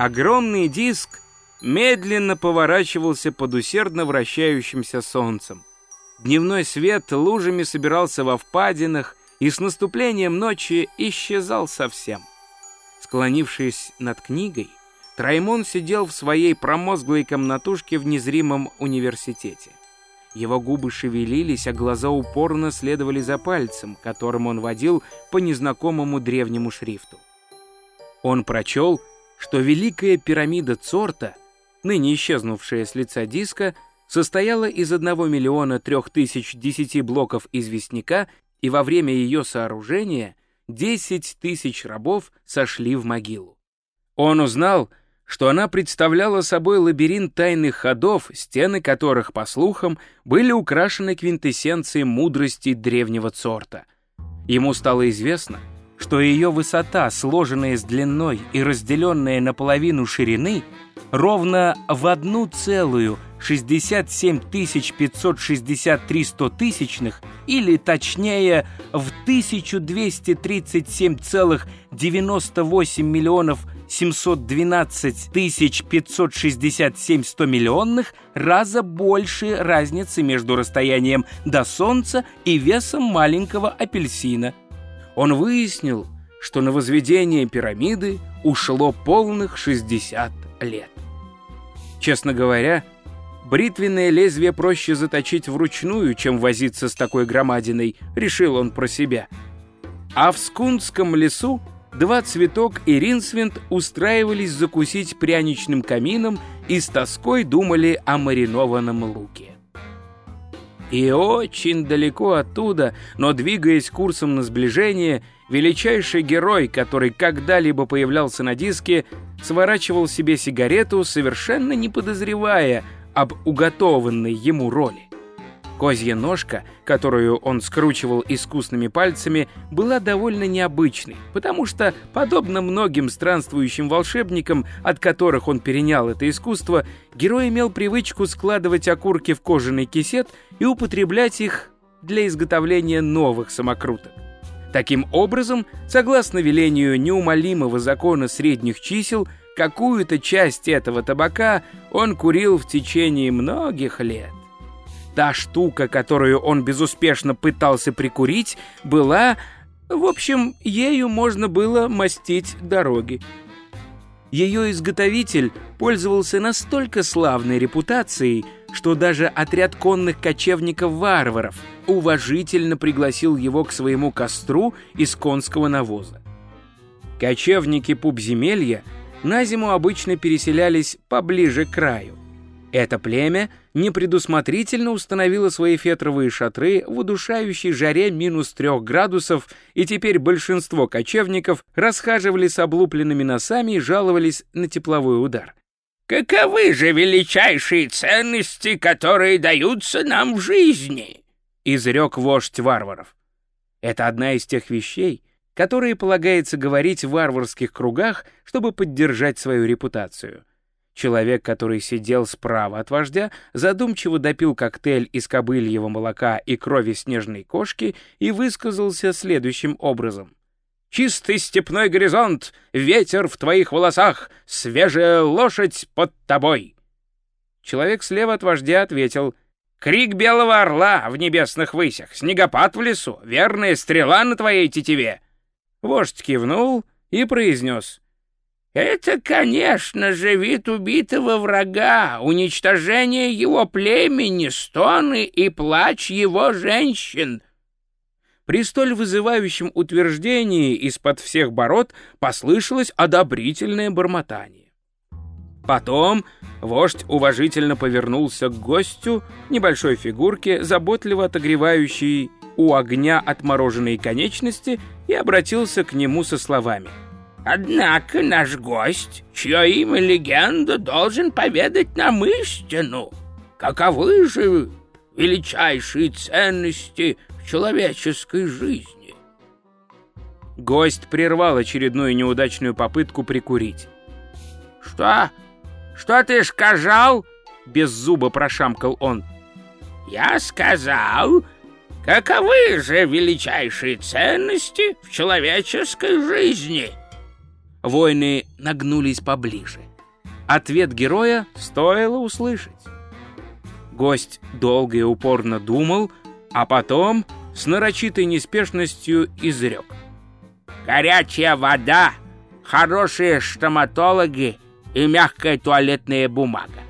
Огромный диск медленно поворачивался под усердно вращающимся солнцем. Дневной свет лужами собирался во впадинах и с наступлением ночи исчезал совсем. Склонившись над книгой, Траймон сидел в своей промозглой комнатушке в незримом университете. Его губы шевелились, а глаза упорно следовали за пальцем, которым он водил по незнакомому древнему шрифту. Он прочел, что Великая пирамида Цорта, ныне исчезнувшая с лица диска, состояла из 1 миллиона 3010 блоков известняка, и во время ее сооружения 10 тысяч рабов сошли в могилу. Он узнал, что она представляла собой лабиринт тайных ходов, стены которых, по слухам, были украшены квинтэссенцией мудрости древнего Цорта. Ему стало известно, что ее высота, сложенная с длиной и разделенная на половину ширины, ровно в одну целую 67 563 стотысячных, или точнее в 1237,98 миллионов 712 567 100 миллионных раза больше разницы между расстоянием до Солнца и весом маленького апельсина. Он выяснил, что на возведение пирамиды ушло полных 60 лет. Честно говоря, бритвенное лезвие проще заточить вручную, чем возиться с такой громадиной, решил он про себя. А в Скунском лесу два цветок и Ринсвинд устраивались закусить пряничным камином и с тоской думали о маринованном луке. И очень далеко оттуда, но двигаясь курсом на сближение, величайший герой, который когда-либо появлялся на диске, сворачивал себе сигарету, совершенно не подозревая об уготованной ему роли. Козья ножка, которую он скручивал искусными пальцами, была довольно необычной, потому что, подобно многим странствующим волшебникам, от которых он перенял это искусство, герой имел привычку складывать окурки в кожаный кисет и употреблять их для изготовления новых самокруток. Таким образом, согласно велению неумолимого закона средних чисел, какую-то часть этого табака он курил в течение многих лет. Та штука, которую он безуспешно пытался прикурить, была... В общем, ею можно было мастить дороги. Ее изготовитель пользовался настолько славной репутацией, что даже отряд конных кочевников-варваров уважительно пригласил его к своему костру из конского навоза. Кочевники пубземелья на зиму обычно переселялись поближе к краю. Это племя непредусмотрительно установило свои фетровые шатры в удушающей жаре минус трех градусов, и теперь большинство кочевников расхаживали с облупленными носами и жаловались на тепловой удар. «Каковы же величайшие ценности, которые даются нам в жизни?» — изрек вождь варваров. Это одна из тех вещей, которые полагается говорить в варварских кругах, чтобы поддержать свою репутацию — Человек, который сидел справа от вождя, задумчиво допил коктейль из кобыльего молока и крови снежной кошки и высказался следующим образом. «Чистый степной горизонт, ветер в твоих волосах, свежая лошадь под тобой!» Человек слева от вождя ответил «Крик белого орла в небесных высях, снегопад в лесу, верная стрела на твоей тетиве!» Вождь кивнул и произнес это, конечно же, вид убитого врага, уничтожение его племени, стоны и плач его женщин. При столь вызывающем утверждении из-под всех бород послышалось одобрительное бормотание. Потом вождь уважительно повернулся к гостю, небольшой фигурке, заботливо отогревающей у огня отмороженные конечности, и обратился к нему со словами — Однако наш гость, чье имя легенда, должен поведать нам истину. Каковы же величайшие ценности в человеческой жизни? Гость прервал очередную неудачную попытку прикурить. «Что? Что ты сказал?» — без зуба прошамкал он. «Я сказал, каковы же величайшие ценности в человеческой жизни?» Воины нагнулись поближе. Ответ героя стоило услышать. Гость долго и упорно думал, а потом с нарочитой неспешностью изрек. «Горячая вода, хорошие стоматологи и мягкая туалетная бумага.